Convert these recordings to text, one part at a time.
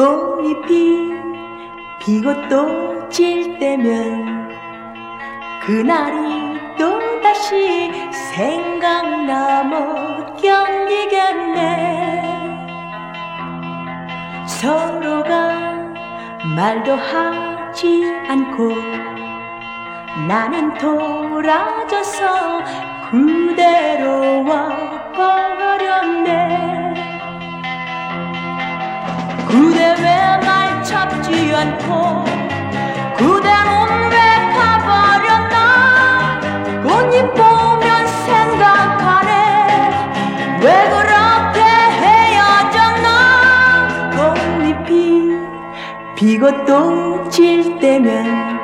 꽃잎이 피고 또 질 때면 그날이 또다시 생각나 못 견디겠네. 서로가 말도 하지 않고 나는 돌아져서 그대로 와버렸네. 그대 찾지 않고 그대는 왜 가버렸나? 꽃잎 보면 생각하네. 왜 그렇게 헤어졌나? 꽃잎이 피고 또 질 때면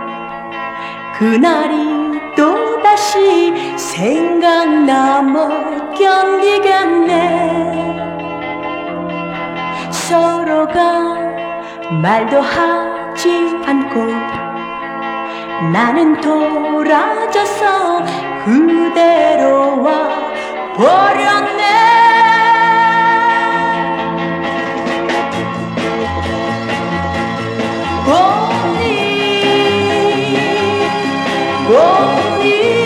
그날이 또다시 생각나 못 견디겠네. 서로가 말도 하지 않고 나는 돌아져서 그대로 와 버렸네. 꽃잎 꽃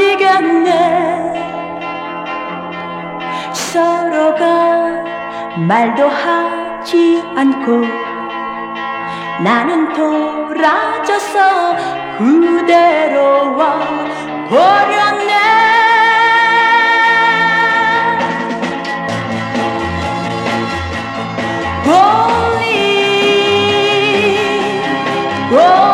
말도 하지 않고 나는 돌아져서 그대로 와 버렸네 Holy, holy.